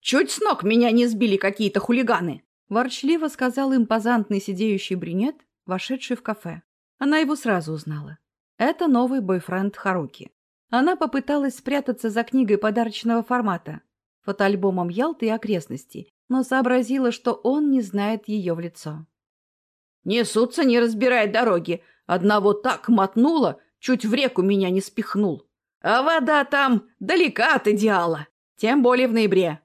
«Чуть с ног меня не сбили какие-то хулиганы!» — ворчливо сказал импозантный сидеющий брюнет, вошедший в кафе. Она его сразу узнала. Это новый бойфренд Харуки. Она попыталась спрятаться за книгой подарочного формата, фотоальбомом Ялты и окрестностей, но сообразила, что он не знает ее в лицо. «Несутся, не разбирая дороги. Одного так мотнуло, чуть в реку меня не спихнул. А вода там далека от идеала, тем более в ноябре.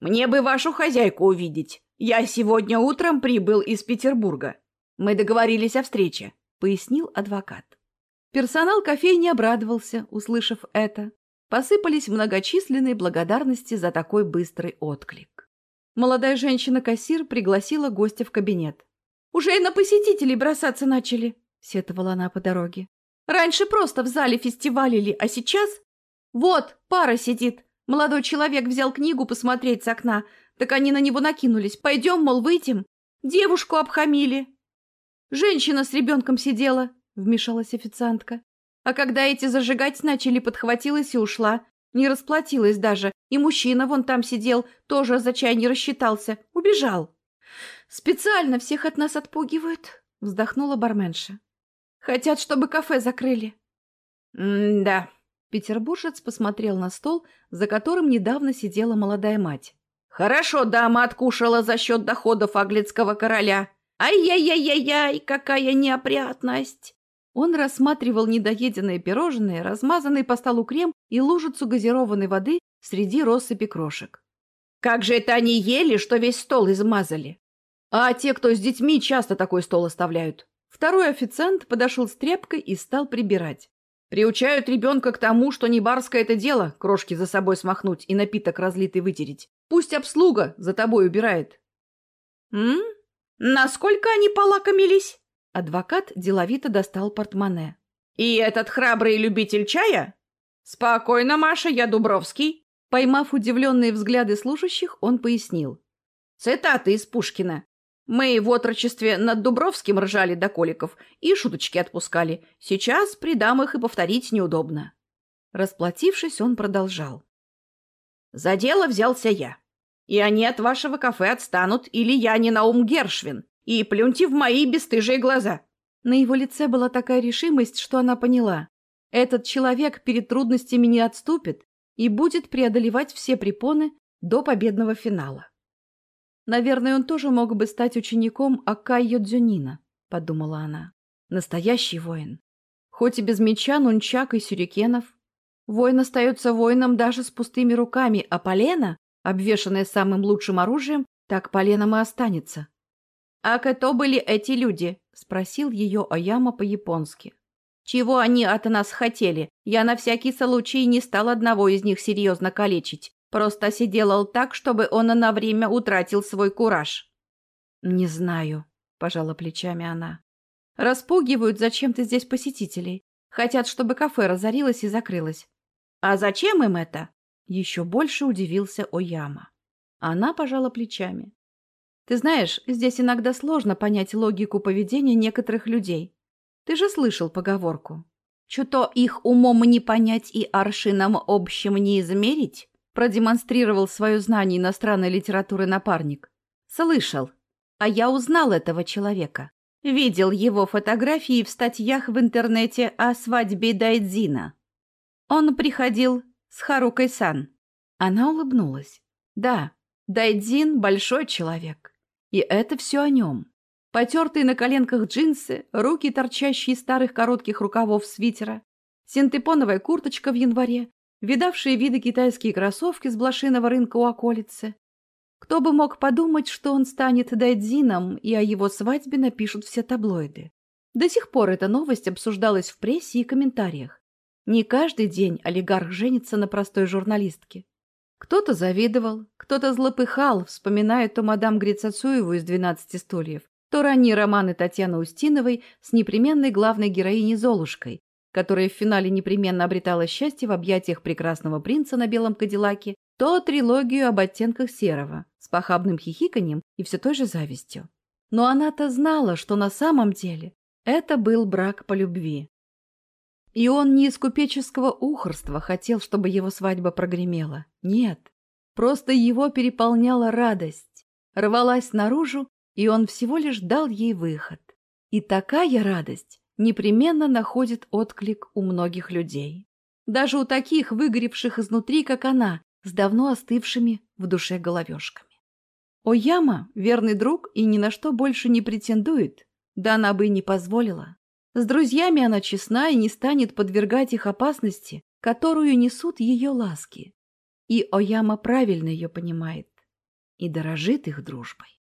Мне бы вашу хозяйку увидеть. Я сегодня утром прибыл из Петербурга. Мы договорились о встрече», — пояснил адвокат. Персонал кофейни обрадовался, услышав это. Посыпались многочисленные благодарности за такой быстрый отклик. Молодая женщина-кассир пригласила гостя в кабинет. «Уже и на посетителей бросаться начали», — сетовала она по дороге. «Раньше просто в зале фестивалили, а сейчас...» «Вот, пара сидит. Молодой человек взял книгу посмотреть с окна, так они на него накинулись. Пойдем, мол, выйдем. Девушку обхамили». «Женщина с ребенком сидела», — вмешалась официантка. А когда эти зажигать начали, подхватилась и ушла. Не расплатилась даже. И мужчина вон там сидел, тоже за чай не рассчитался. Убежал. «Специально всех от нас отпугивают», — вздохнула барменша. «Хотят, чтобы кафе закрыли». «М-да». Петербуржец посмотрел на стол, за которым недавно сидела молодая мать. «Хорошо дама откушала за счет доходов аглицкого короля. Ай-яй-яй-яй-яй, какая неопрятность!» Он рассматривал недоеденные пирожные, размазанный по столу крем и лужицу газированной воды среди россыпи крошек. «Как же это они ели, что весь стол измазали?» «А те, кто с детьми, часто такой стол оставляют». Второй официант подошел с тряпкой и стал прибирать. «Приучают ребенка к тому, что не барское это дело крошки за собой смахнуть и напиток разлитый вытереть. Пусть обслуга за тобой убирает». «М? Насколько они полакомились?» Адвокат деловито достал портмоне. «И этот храбрый любитель чая? Спокойно, Маша, я Дубровский». Поймав удивленные взгляды служащих, он пояснил. «Цитаты из Пушкина. Мы в отрочестве над Дубровским ржали до коликов и шуточки отпускали. Сейчас при дамах и повторить неудобно». Расплатившись, он продолжал. «За дело взялся я. И они от вашего кафе отстанут, или я не Наум Гершвин, и плюньте в мои бесстыжие глаза. На его лице была такая решимость, что она поняла. Этот человек перед трудностями не отступит и будет преодолевать все препоны до победного финала. Наверное, он тоже мог бы стать учеником Акайо Дзюнина, подумала она. Настоящий воин. Хоть и без меча, нунчак и сюрикенов. Воин остается воином даже с пустыми руками, а полено, обвешанное самым лучшим оружием, так поленом и останется. «А кто были эти люди?» — спросил ее Ояма по-японски. «Чего они от нас хотели? Я на всякий случай не стал одного из них серьезно калечить. Просто сиделал так, чтобы он на время утратил свой кураж». «Не знаю», — пожала плечами она. «Распугивают зачем-то здесь посетителей. Хотят, чтобы кафе разорилось и закрылось». «А зачем им это?» Еще больше удивился Ояма. Она пожала плечами. Ты знаешь, здесь иногда сложно понять логику поведения некоторых людей. Ты же слышал поговорку. «Чуто их умом не понять и аршином общим не измерить?» Продемонстрировал свое знание иностранной литературы напарник. «Слышал. А я узнал этого человека. Видел его фотографии в статьях в интернете о свадьбе Дайдзина. Он приходил с Харукой-сан». Она улыбнулась. «Да, Дайдзин – большой человек. И это все о нем. Потертые на коленках джинсы, руки, торчащие из старых коротких рукавов свитера, синтепоновая курточка в январе, видавшие виды китайские кроссовки с блошиного рынка у околицы. Кто бы мог подумать, что он станет дайдзином, и о его свадьбе напишут все таблоиды. До сих пор эта новость обсуждалась в прессе и комментариях. Не каждый день олигарх женится на простой журналистке. Кто-то завидовал, кто-то злопыхал, вспоминая то мадам Грицацуеву из «Двенадцати стульев», то ранние романы Татьяны Устиновой с непременной главной героиней Золушкой, которая в финале непременно обретала счастье в объятиях прекрасного принца на белом кадиллаке, то трилогию об оттенках серого с похабным хихиканьем и все той же завистью. Но она-то знала, что на самом деле это был брак по любви. И он не из купеческого ухорства хотел, чтобы его свадьба прогремела. Нет, просто его переполняла радость, рвалась наружу, и он всего лишь дал ей выход. И такая радость непременно находит отклик у многих людей. Даже у таких, выгоревших изнутри, как она, с давно остывшими в душе головешками. Ояма — верный друг и ни на что больше не претендует, да она бы и не позволила. С друзьями она честна и не станет подвергать их опасности, которую несут ее ласки. И Ояма правильно ее понимает и дорожит их дружбой.